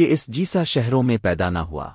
کہ اس جیسا شہروں میں پیدا نہ ہوا۔